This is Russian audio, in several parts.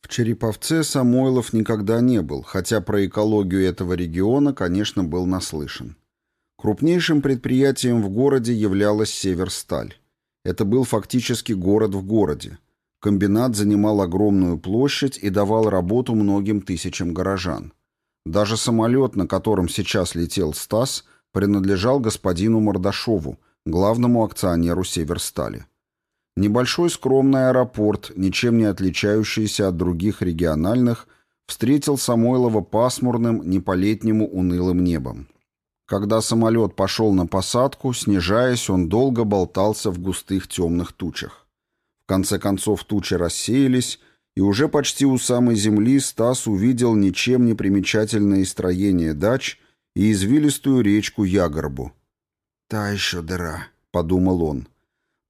В Череповце Самойлов никогда не был, хотя про экологию этого региона, конечно, был наслышан. Крупнейшим предприятием в городе являлась Северсталь. Это был фактически город в городе. Комбинат занимал огромную площадь и давал работу многим тысячам горожан. Даже самолет, на котором сейчас летел Стас, принадлежал господину Мордашову, главному акционеру Северстали. Небольшой скромный аэропорт, ничем не отличающийся от других региональных, встретил Самойлова пасмурным, не по-летнему унылым небом. Когда самолет пошел на посадку, снижаясь, он долго болтался в густых темных тучах. В конце концов тучи рассеялись, и уже почти у самой земли Стас увидел ничем не примечательное строение дач и извилистую речку Ягорбу. «Та еще дыра», — подумал он.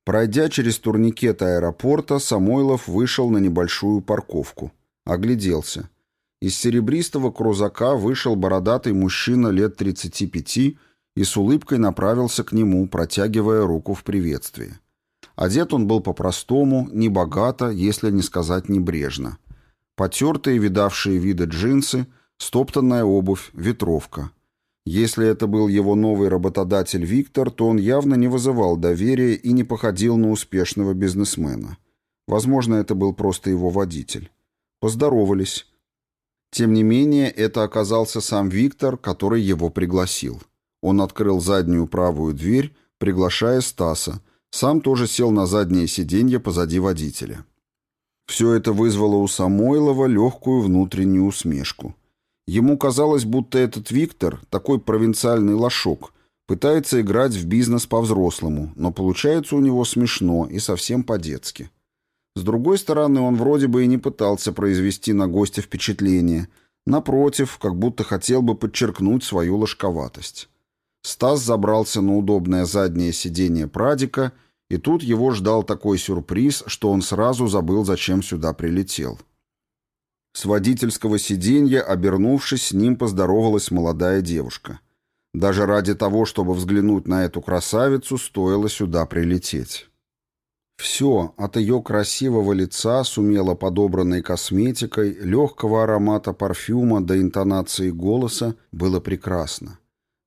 Пройдя через турникет аэропорта, Самойлов вышел на небольшую парковку. Огляделся. Из серебристого крузака вышел бородатый мужчина лет 35 и с улыбкой направился к нему, протягивая руку в приветствии. Одет он был по-простому, небогато, если не сказать небрежно. Потертые, видавшие виды джинсы, стоптанная обувь, ветровка. Если это был его новый работодатель Виктор, то он явно не вызывал доверия и не походил на успешного бизнесмена. Возможно, это был просто его водитель. Поздоровались. Тем не менее, это оказался сам Виктор, который его пригласил. Он открыл заднюю правую дверь, приглашая Стаса, сам тоже сел на заднее сиденье позади водителя. Все это вызвало у Самойлова легкую внутреннюю усмешку. Ему казалось, будто этот Виктор, такой провинциальный лошок, пытается играть в бизнес по-взрослому, но получается у него смешно и совсем по-детски. С другой стороны, он вроде бы и не пытался произвести на гостя впечатление. Напротив, как будто хотел бы подчеркнуть свою ложковатость. Стас забрался на удобное заднее сиденье Прадика, и тут его ждал такой сюрприз, что он сразу забыл, зачем сюда прилетел. С водительского сиденья, обернувшись, с ним поздоровалась молодая девушка. Даже ради того, чтобы взглянуть на эту красавицу, стоило сюда прилететь. Все, от ее красивого лица с умело подобранной косметикой, легкого аромата парфюма до интонации голоса, было прекрасно.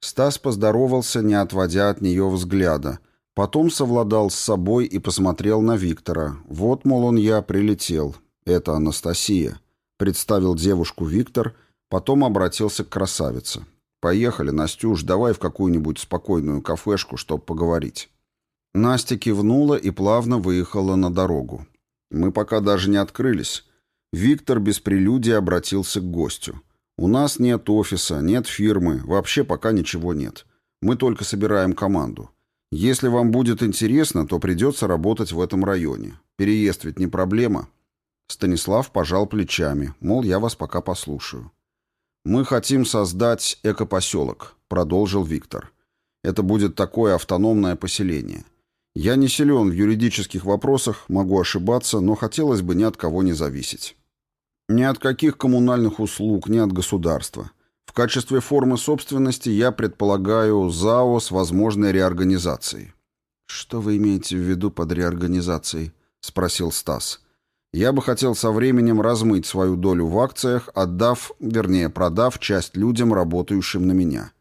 Стас поздоровался, не отводя от нее взгляда. Потом совладал с собой и посмотрел на Виктора. «Вот, мол, он я, прилетел. Это Анастасия», — представил девушку Виктор, потом обратился к красавице. «Поехали, Настюш, давай в какую-нибудь спокойную кафешку, чтоб поговорить». Настя кивнула и плавно выехала на дорогу. Мы пока даже не открылись. Виктор без прелюдии обратился к гостю. «У нас нет офиса, нет фирмы, вообще пока ничего нет. Мы только собираем команду. Если вам будет интересно, то придется работать в этом районе. Переезд ведь не проблема». Станислав пожал плечами, мол, я вас пока послушаю. «Мы хотим создать экопоселок», — продолжил Виктор. «Это будет такое автономное поселение. Я не силен в юридических вопросах, могу ошибаться, но хотелось бы ни от кого не зависеть. Ни от каких коммунальных услуг, ни от государства. В качестве формы собственности я предполагаю ЗАО с возможной реорганизацией. «Что вы имеете в виду под реорганизацией?» — спросил Стас. «Я бы хотел со временем размыть свою долю в акциях, отдав, вернее, продав часть людям, работающим на меня».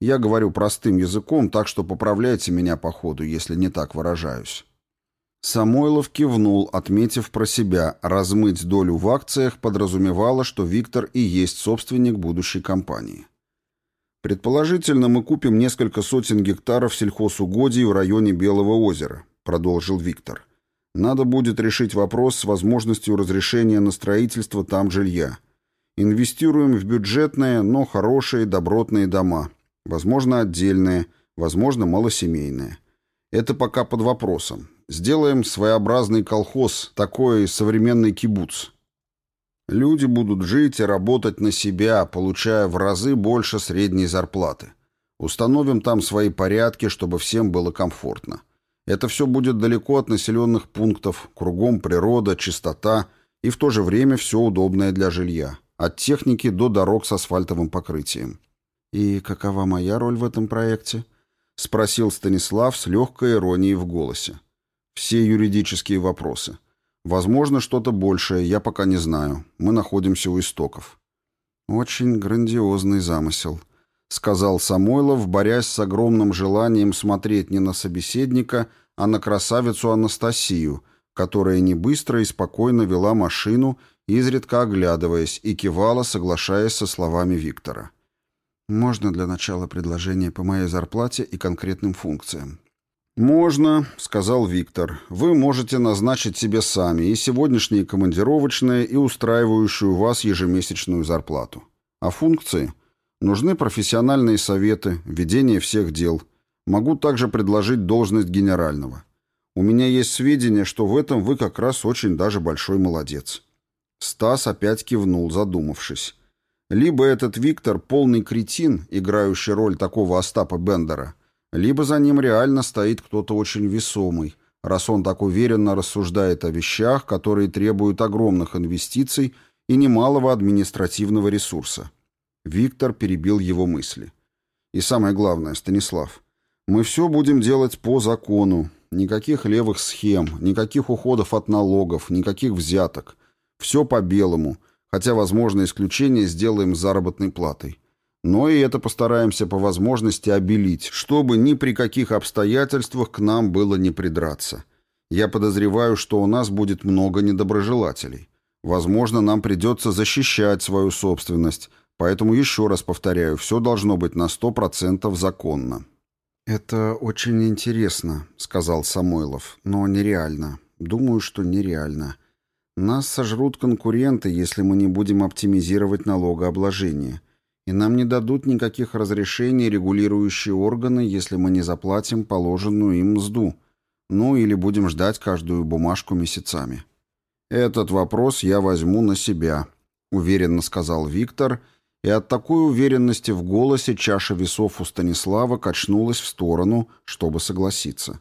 Я говорю простым языком, так что поправляйте меня по ходу, если не так выражаюсь». Самойлов кивнул, отметив про себя, размыть долю в акциях подразумевало, что Виктор и есть собственник будущей компании. «Предположительно, мы купим несколько сотен гектаров сельхозугодий в районе Белого озера», продолжил Виктор. «Надо будет решить вопрос с возможностью разрешения на строительство там жилья. Инвестируем в бюджетные, но хорошие добротные дома, Возможно, отдельные, возможно, малосемейные. Это пока под вопросом. Сделаем своеобразный колхоз, такой современный кибуц. Люди будут жить и работать на себя, получая в разы больше средней зарплаты. Установим там свои порядки, чтобы всем было комфортно. Это все будет далеко от населенных пунктов, кругом природа, чистота и в то же время все удобное для жилья. От техники до дорог с асфальтовым покрытием. «И какова моя роль в этом проекте?» — спросил Станислав с легкой иронией в голосе. «Все юридические вопросы. Возможно, что-то большее, я пока не знаю. Мы находимся у истоков. Очень грандиозный замысел, сказал Самойлов, борясь с огромным желанием смотреть не на собеседника, а на красавицу Анастасию, которая не быстро и спокойно вела машину, изредка оглядываясь и кивала, соглашаясь со словами Виктора. «Можно для начала предложение по моей зарплате и конкретным функциям?» «Можно», — сказал Виктор. «Вы можете назначить себе сами и сегодняшние командировочные, и устраивающую вас ежемесячную зарплату. А функции? Нужны профессиональные советы, ведение всех дел. Могу также предложить должность генерального. У меня есть сведения, что в этом вы как раз очень даже большой молодец». Стас опять кивнул, задумавшись. Либо этот Виктор полный кретин, играющий роль такого Остапа Бендера, — либо за ним реально стоит кто-то очень весомый, раз он так уверенно рассуждает о вещах, которые требуют огромных инвестиций и немалого административного ресурса. Виктор перебил его мысли. И самое главное, Станислав, мы все будем делать по закону. Никаких левых схем, никаких уходов от налогов, никаких взяток. Все по белому, хотя, возможно, исключение сделаем с заработной платой. Но и это постараемся по возможности обелить, чтобы ни при каких обстоятельствах к нам было не придраться. Я подозреваю, что у нас будет много недоброжелателей. Возможно, нам придется защищать свою собственность, поэтому еще раз повторяю, все должно быть на сто процентов законно». «Это очень интересно», — сказал Самойлов, — «но нереально. Думаю, что нереально. Нас сожрут конкуренты, если мы не будем оптимизировать налогообложение и нам не дадут никаких разрешений регулирующие органы, если мы не заплатим положенную им мзду, ну или будем ждать каждую бумажку месяцами. «Этот вопрос я возьму на себя», — уверенно сказал Виктор, и от такой уверенности в голосе чаша весов у Станислава качнулась в сторону, чтобы согласиться.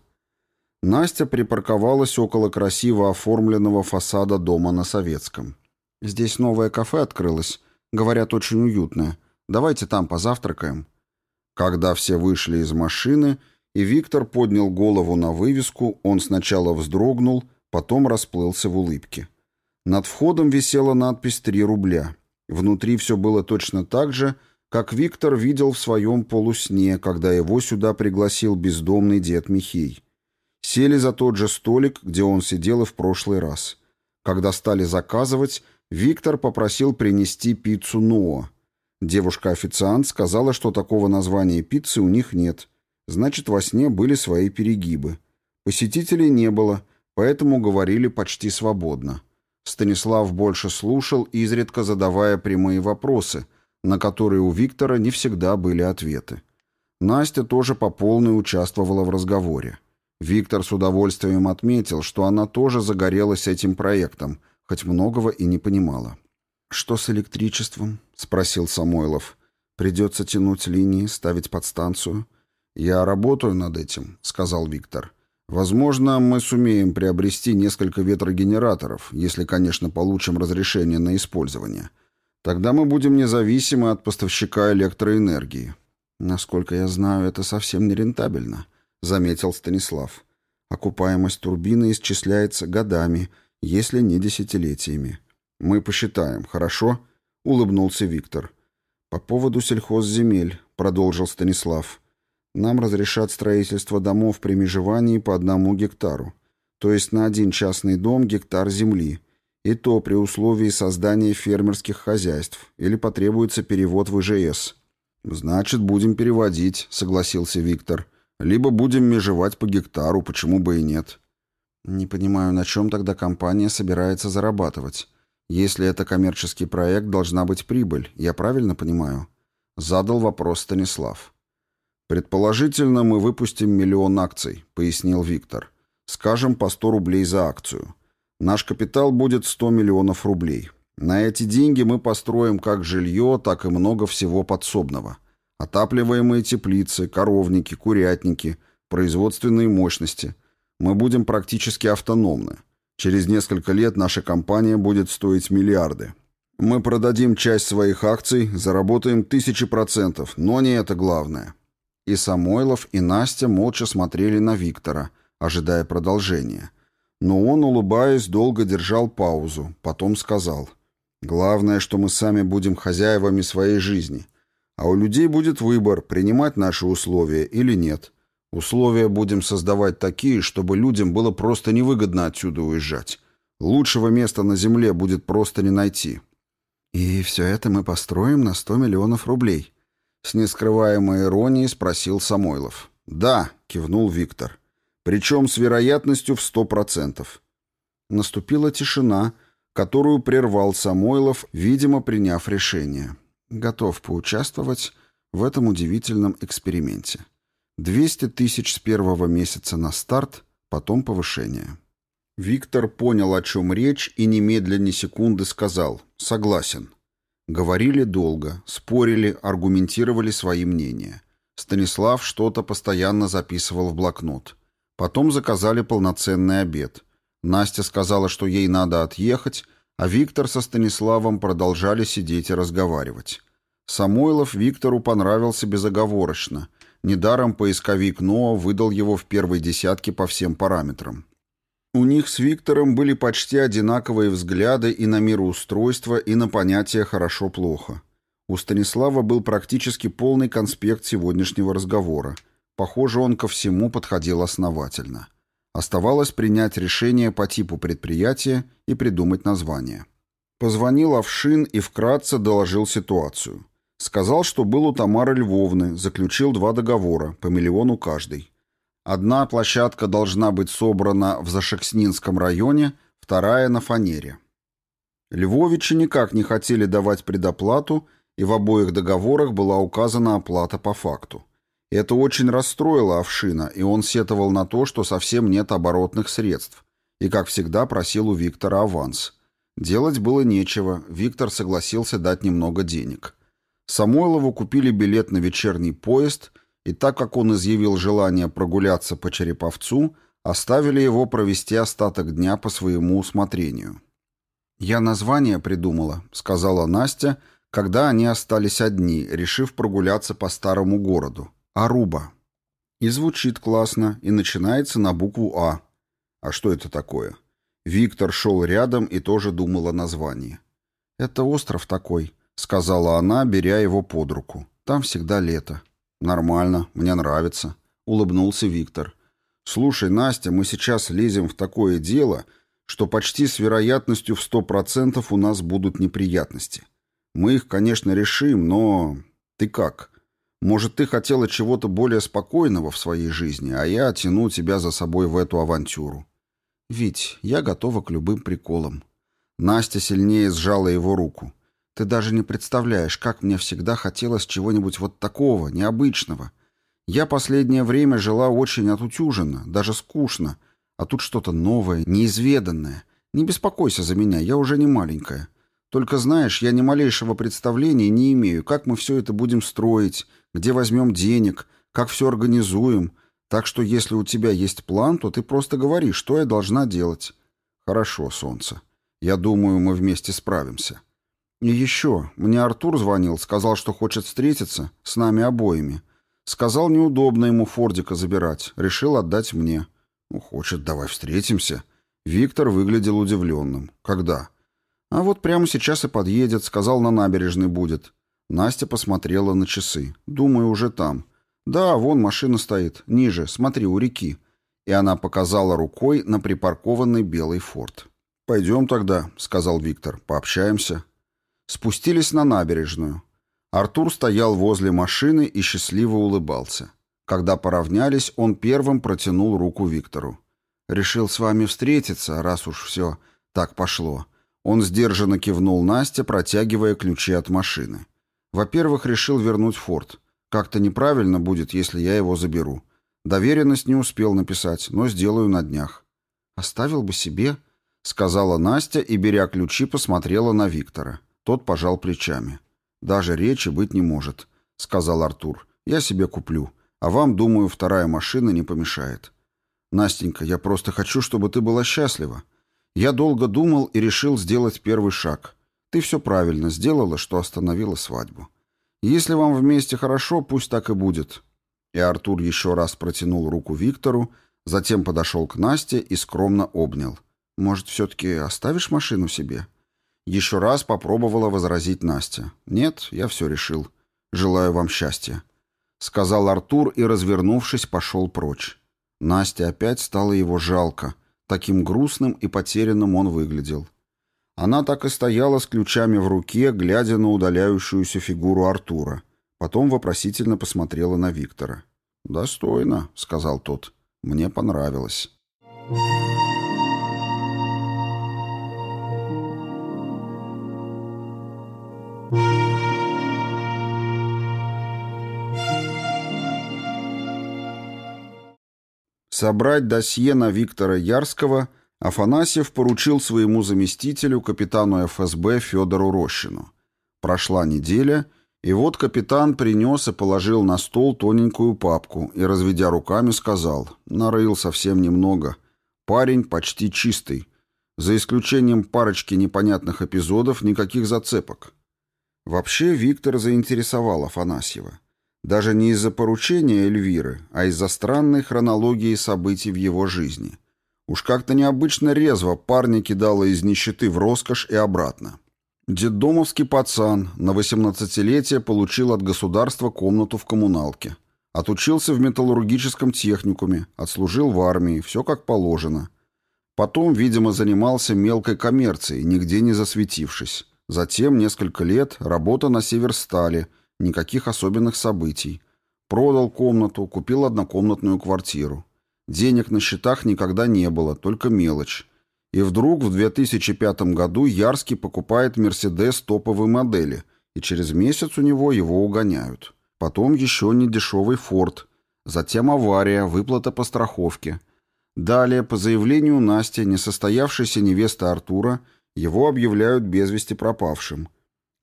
Настя припарковалась около красиво оформленного фасада дома на Советском. «Здесь новое кафе открылось. Говорят, очень уютное. Давайте там позавтракаем». Когда все вышли из машины, и Виктор поднял голову на вывеску, он сначала вздрогнул, потом расплылся в улыбке. Над входом висела надпись «Три рубля». Внутри все было точно так же, как Виктор видел в своем полусне, когда его сюда пригласил бездомный дед Михей. Сели за тот же столик, где он сидел и в прошлый раз. Когда стали заказывать, Виктор попросил принести пиццу Ноа, Девушка-официант сказала, что такого названия пиццы у них нет. Значит, во сне были свои перегибы. Посетителей не было, поэтому говорили почти свободно. Станислав больше слушал, изредка задавая прямые вопросы, на которые у Виктора не всегда были ответы. Настя тоже по полной участвовала в разговоре. Виктор с удовольствием отметил, что она тоже загорелась этим проектом, хоть многого и не понимала. «Что с электричеством?» — спросил Самойлов. «Придется тянуть линии, ставить подстанцию». «Я работаю над этим», — сказал Виктор. «Возможно, мы сумеем приобрести несколько ветрогенераторов, если, конечно, получим разрешение на использование. Тогда мы будем независимы от поставщика электроэнергии». «Насколько я знаю, это совсем не рентабельно», — заметил Станислав. «Окупаемость турбины исчисляется годами, если не десятилетиями». «Мы посчитаем, хорошо?» — улыбнулся Виктор. «По поводу сельхозземель», — продолжил Станислав. «Нам разрешат строительство домов при межевании по одному гектару, то есть на один частный дом гектар земли, и то при условии создания фермерских хозяйств, или потребуется перевод в ИЖС». «Значит, будем переводить», — согласился Виктор. «Либо будем межевать по гектару, почему бы и нет». «Не понимаю, на чем тогда компания собирается зарабатывать?» Если это коммерческий проект, должна быть прибыль, я правильно понимаю? Задал вопрос Станислав. Предположительно, мы выпустим миллион акций, пояснил Виктор. Скажем, по 100 рублей за акцию. Наш капитал будет 100 миллионов рублей. На эти деньги мы построим как жилье, так и много всего подсобного. Отапливаемые теплицы, коровники, курятники, производственные мощности. Мы будем практически автономны. Через несколько лет наша компания будет стоить миллиарды. Мы продадим часть своих акций, заработаем тысячи процентов, но не это главное». И Самойлов, и Настя молча смотрели на Виктора, ожидая продолжения. Но он, улыбаясь, долго держал паузу, потом сказал. «Главное, что мы сами будем хозяевами своей жизни. А у людей будет выбор, принимать наши условия или нет. Условия будем создавать такие, чтобы людям было просто невыгодно отсюда уезжать. Лучшего места на земле будет просто не найти». «И все это мы построим на сто миллионов рублей?» С нескрываемой иронией спросил Самойлов. «Да», — кивнул Виктор. «Причем с вероятностью в сто процентов». Наступила тишина, которую прервал Самойлов, видимо, приняв решение. Готов поучаствовать в этом удивительном эксперименте. 200 тысяч с первого месяца на старт, потом повышение. Виктор понял, о чем речь, и немедленно секунды сказал «согласен». Говорили долго, спорили, аргументировали свои мнения. Станислав что-то постоянно записывал в блокнот. Потом заказали полноценный обед. Настя сказала, что ей надо отъехать, а Виктор со Станиславом продолжали сидеть и разговаривать. Самойлов Виктору понравился безоговорочно. Недаром поисковик НОА выдал его в первой десятке по всем параметрам. У них с Виктором были почти одинаковые взгляды и на мироустройство, и на понятие «хорошо-плохо». У Станислава был практически полный конспект сегодняшнего разговора. Похоже, он ко всему подходил основательно. Оставалось принять решение по типу предприятия и придумать название. Позвонил Овшин и вкратце доложил ситуацию. Сказал, что был у Тамары Львовны, заключил два договора, по миллиону каждый. Одна площадка должна быть собрана в Зашекснинском районе, вторая на Фанере. Львовичи никак не хотели давать предоплату, и в обоих договорах была указана оплата по факту. Это очень расстроило Овшина, и он сетовал на то, что совсем нет оборотных средств, и, как всегда, просил у Виктора аванс. Делать было нечего, Виктор согласился дать немного денег. Самойлову купили билет на вечерний поезд – и так как он изъявил желание прогуляться по Череповцу, оставили его провести остаток дня по своему усмотрению. «Я название придумала», — сказала Настя, когда они остались одни, решив прогуляться по старому городу. «Аруба». И звучит классно, и начинается на букву «А». А что это такое? Виктор шел рядом и тоже думал о названии. «Это остров такой», — сказала она, беря его под руку. «Там всегда лето». «Нормально, мне нравится», — улыбнулся Виктор. «Слушай, Настя, мы сейчас лезем в такое дело, что почти с вероятностью в сто процентов у нас будут неприятности. Мы их, конечно, решим, но... Ты как? Может, ты хотела чего-то более спокойного в своей жизни, а я тяну тебя за собой в эту авантюру?» «Вить, я готова к любым приколам». Настя сильнее сжала его руку. Ты даже не представляешь, как мне всегда хотелось чего-нибудь вот такого, необычного. Я последнее время жила очень отутюженно, даже скучно. А тут что-то новое, неизведанное. Не беспокойся за меня, я уже не маленькая. Только знаешь, я ни малейшего представления не имею, как мы все это будем строить, где возьмем денег, как все организуем. Так что если у тебя есть план, то ты просто говори, что я должна делать. Хорошо, солнце. Я думаю, мы вместе справимся. И еще, мне Артур звонил, сказал, что хочет встретиться с нами обоими. Сказал, неудобно ему Фордика забирать, решил отдать мне. Ну, хочет, давай встретимся. Виктор выглядел удивленным. Когда? А вот прямо сейчас и подъедет, сказал, на набережной будет. Настя посмотрела на часы. Думаю, уже там. Да, вон машина стоит, ниже, смотри, у реки. И она показала рукой на припаркованный белый форт. «Пойдем тогда», — сказал Виктор, — «пообщаемся». Спустились на набережную. Артур стоял возле машины и счастливо улыбался. Когда поравнялись, он первым протянул руку Виктору. «Решил с вами встретиться, раз уж все так пошло». Он сдержанно кивнул Насте, протягивая ключи от машины. «Во-первых, решил вернуть форт. Как-то неправильно будет, если я его заберу. Доверенность не успел написать, но сделаю на днях». «Оставил бы себе», — сказала Настя и, беря ключи, посмотрела на Виктора. Тот пожал плечами. «Даже речи быть не может», — сказал Артур. «Я себе куплю. А вам, думаю, вторая машина не помешает». «Настенька, я просто хочу, чтобы ты была счастлива. Я долго думал и решил сделать первый шаг. Ты все правильно сделала, что остановила свадьбу. Если вам вместе хорошо, пусть так и будет». И Артур еще раз протянул руку Виктору, Затем подошел к Насте и скромно обнял. «Может, все-таки оставишь машину себе?» Еще раз попробовала возразить Настя. «Нет, я все решил. Желаю вам счастья», — сказал Артур и, развернувшись, пошел прочь. Насте опять стало его жалко. Таким грустным и потерянным он выглядел. Она так и стояла с ключами в руке, глядя на удаляющуюся фигуру Артура. Потом вопросительно посмотрела на Виктора. «Достойно», — сказал тот. «Мне понравилось». Собрать досье на Виктора Ярского Афанасьев поручил своему заместителю, капитану ФСБ Федору Рощину. Прошла неделя, и вот капитан принес и положил на стол тоненькую папку и, разведя руками, сказал, нарыл совсем немного. Парень почти чистый. За исключением парочки непонятных эпизодов, никаких зацепок. Вообще Виктор заинтересовал Афанасьева. Даже не из-за поручения Эльвиры, а из-за странной хронологии событий в его жизни. Уж как-то необычно резво парня кидало из нищеты в роскошь и обратно. Деддомовский пацан на 18-летие получил от государства комнату в коммуналке. Отучился в металлургическом техникуме, отслужил в армии, все как положено. Потом, видимо, занимался мелкой коммерцией, нигде не засветившись. Затем несколько лет работа на Северстале – Никаких особенных событий. Продал комнату, купил однокомнатную квартиру. Денег на счетах никогда не было, только мелочь. И вдруг в 2005 году Ярский покупает «Мерседес» топовой модели, и через месяц у него его угоняют. Потом еще не дешевый «Форд». Затем авария, выплата по страховке. Далее, по заявлению Насти, несостоявшейся невесты Артура, его объявляют без вести пропавшим.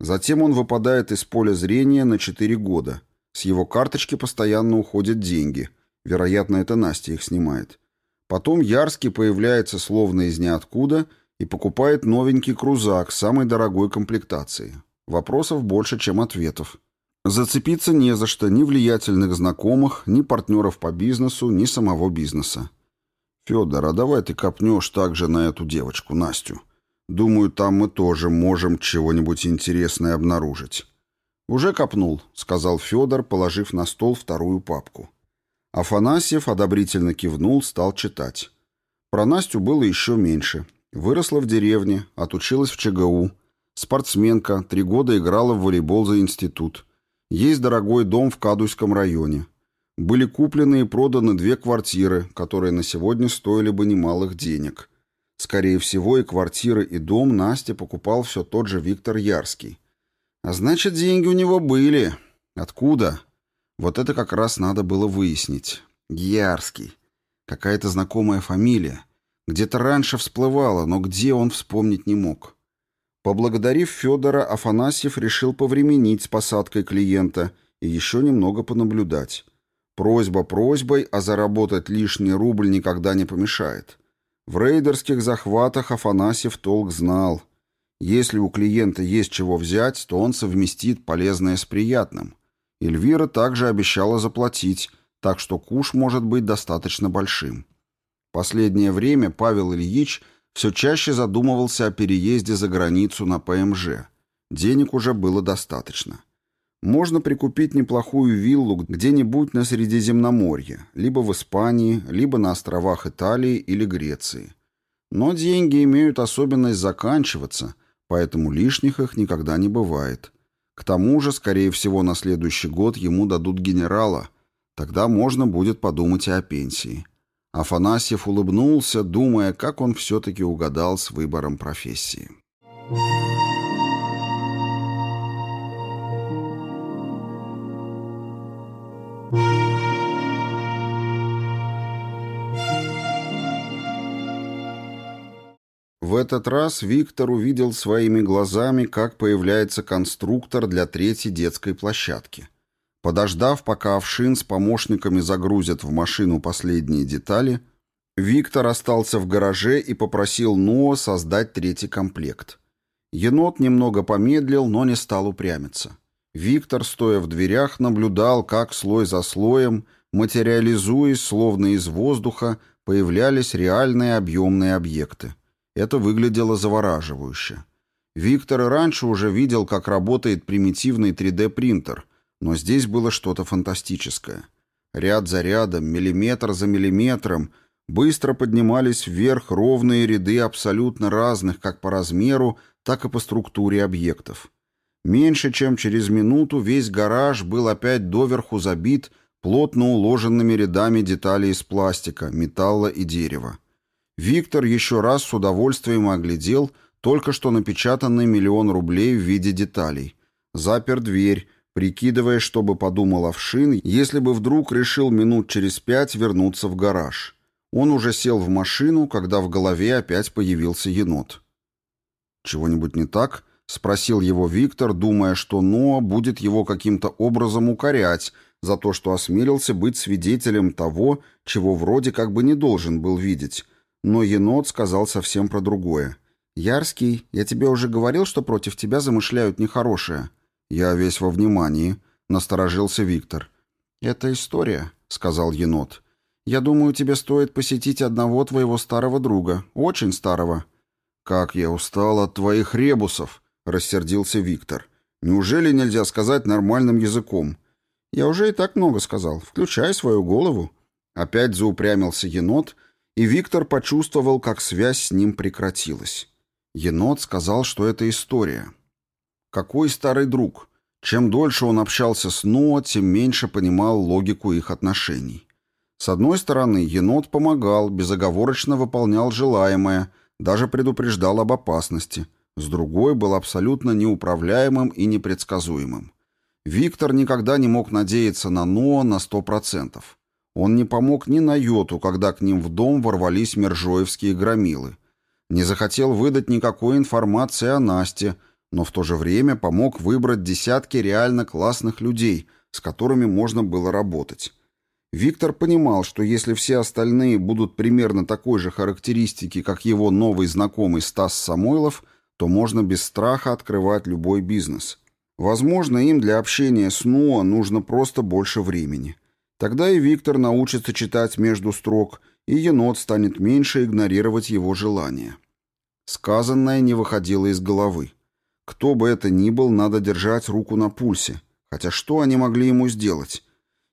Затем он выпадает из поля зрения на 4 года. С его карточки постоянно уходят деньги. Вероятно, это Настя их снимает. Потом Ярский появляется словно из ниоткуда и покупает новенький крузак самой дорогой комплектации. Вопросов больше, чем ответов. Зацепиться не за что ни влиятельных знакомых, ни партнеров по бизнесу, ни самого бизнеса. «Федор, а давай ты копнешь также на эту девочку, Настю», Думаю, там мы тоже можем чего-нибудь интересное обнаружить. Уже копнул, сказал Федор, положив на стол вторую папку. Афанасьев одобрительно кивнул, стал читать. Про Настю было еще меньше. Выросла в деревне, отучилась в ЧГУ. Спортсменка, три года играла в волейбол за институт. Есть дорогой дом в Кадуйском районе. Были куплены и проданы две квартиры, которые на сегодня стоили бы немалых денег. Скорее всего, и квартиры, и дом Насте покупал все тот же Виктор Ярский. А значит, деньги у него были. Откуда? Вот это как раз надо было выяснить. Ярский. Какая-то знакомая фамилия. Где-то раньше всплывала, но где он вспомнить не мог. Поблагодарив Федора, Афанасьев решил повременить с посадкой клиента и еще немного понаблюдать. Просьба просьбой, а заработать лишний рубль никогда не помешает. В рейдерских захватах Афанасьев толк знал. Если у клиента есть чего взять, то он совместит полезное с приятным. Эльвира также обещала заплатить, так что куш может быть достаточно большим. Последнее время Павел Ильич все чаще задумывался о переезде за границу на ПМЖ. Денег уже было достаточно. Можно прикупить неплохую виллу где-нибудь на Средиземноморье, либо в Испании, либо на островах Италии или Греции. Но деньги имеют особенность заканчиваться, поэтому лишних их никогда не бывает. К тому же, скорее всего, на следующий год ему дадут генерала. Тогда можно будет подумать и о пенсии. Афанасьев улыбнулся, думая, как он все-таки угадал с выбором профессии. Thank you. Этот раз Виктор увидел своими глазами, как появляется конструктор для третьей детской площадки. Подождав, пока Овшин с помощниками загрузят в машину последние детали, Виктор остался в гараже и попросил Ноа создать третий комплект. Енот немного помедлил, но не стал упрямиться. Виктор, стоя в дверях, наблюдал, как слой за слоем материализуясь словно из воздуха, появлялись реальные объемные объекты. Это выглядело завораживающе. Виктор и раньше уже видел, как работает примитивный 3D-принтер, но здесь было что-то фантастическое. Ряд за рядом, миллиметр за миллиметром быстро поднимались вверх ровные ряды абсолютно разных как по размеру, так и по структуре объектов. Меньше чем через минуту весь гараж был опять доверху забит плотно уложенными рядами деталей из пластика, металла и дерева. Виктор еще раз с удовольствием оглядел только что напечатанный миллион рублей в виде деталей. Запер дверь, прикидывая, что бы подумал Овшин, если бы вдруг решил минут через пять вернуться в гараж. Он уже сел в машину, когда в голове опять появился енот. «Чего-нибудь не так?» — спросил его Виктор, думая, что Ноа будет его каким-то образом укорять за то, что осмелился быть свидетелем того, чего вроде как бы не должен был видеть. Но енот сказал совсем про другое. «Ярский, я тебе уже говорил, что против тебя замышляют нехорошее». «Я весь во внимании», — насторожился Виктор. «Это история», — сказал енот. «Я думаю, тебе стоит посетить одного твоего старого друга, очень старого». «Как я устал от твоих ребусов», — рассердился Виктор. «Неужели нельзя сказать нормальным языком?» «Я уже и так много сказал. Включай свою голову». Опять заупрямился енот, и Виктор почувствовал, как связь с ним прекратилась. Енот сказал, что это история. Какой старый друг? Чем дольше он общался с Ноа, тем меньше понимал логику их отношений. С одной стороны, енот помогал, безоговорочно выполнял желаемое, даже предупреждал об опасности. С другой, был абсолютно неуправляемым и непредсказуемым. Виктор никогда не мог надеяться на Ноа на сто процентов. Он не помог ни на йоту, когда к ним в дом ворвались мержоевские громилы не захотел выдать никакой информации о Насте, но в то же время помог выбрать десятки реально классных людей, с которыми можно было работать. Виктор понимал, что если все остальные будут примерно такой же характеристики, как его новый знакомый Стас Самойлов, то можно без страха открывать любой бизнес. Возможно, им для общения с НУА нужно просто больше времени. Тогда и Виктор научится читать между строк, и енот станет меньше игнорировать его желания. Сказанное не выходило из головы. Кто бы это ни был, надо держать руку на пульсе. Хотя что они могли ему сделать?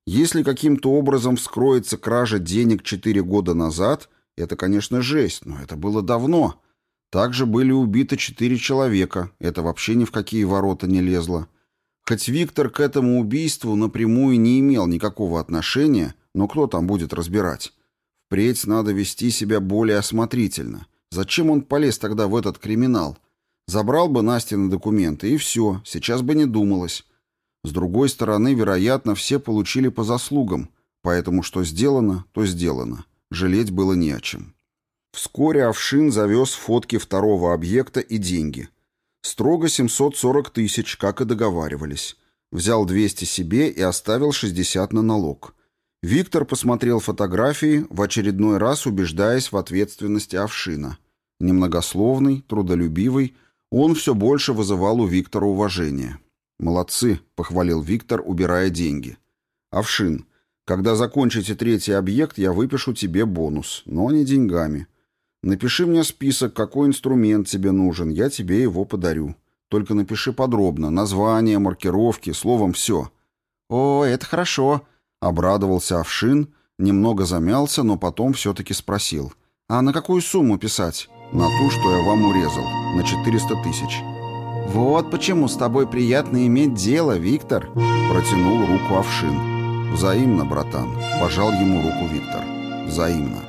Если каким-то образом вскроется кража денег четыре года назад, это, конечно, жесть, но это было давно. Также были убиты четыре человека, это вообще ни в какие ворота не лезло. Хоть Виктор к этому убийству напрямую не имел никакого отношения, но кто там будет разбирать? Впредь надо вести себя более осмотрительно. Зачем он полез тогда в этот криминал? Забрал бы Настины документы, и все, сейчас бы не думалось. С другой стороны, вероятно, все получили по заслугам, поэтому что сделано, то сделано. Жалеть было не о чем. Вскоре Овшин завез фотки второго объекта и деньги. Строго 740 тысяч, как и договаривались. Взял 200 себе и оставил 60 на налог. Виктор посмотрел фотографии, в очередной раз убеждаясь в ответственности Овшина. Немногословный, трудолюбивый, он все больше вызывал у Виктора уважение. «Молодцы», — похвалил Виктор, убирая деньги. «Овшин, когда закончите третий объект, я выпишу тебе бонус, но не деньгами. Напиши мне список, какой инструмент тебе нужен, я тебе его подарю. Только напиши подробно, название, маркировки, словом, все». «О, это хорошо», Обрадовался Овшин, немного замялся, но потом все-таки спросил. «А на какую сумму писать?» «На ту, что я вам урезал. На 400 тысяч». «Вот почему с тобой приятно иметь дело, Виктор», — протянул руку Овшин. «Взаимно, братан», — пожал ему руку Виктор. «Взаимно».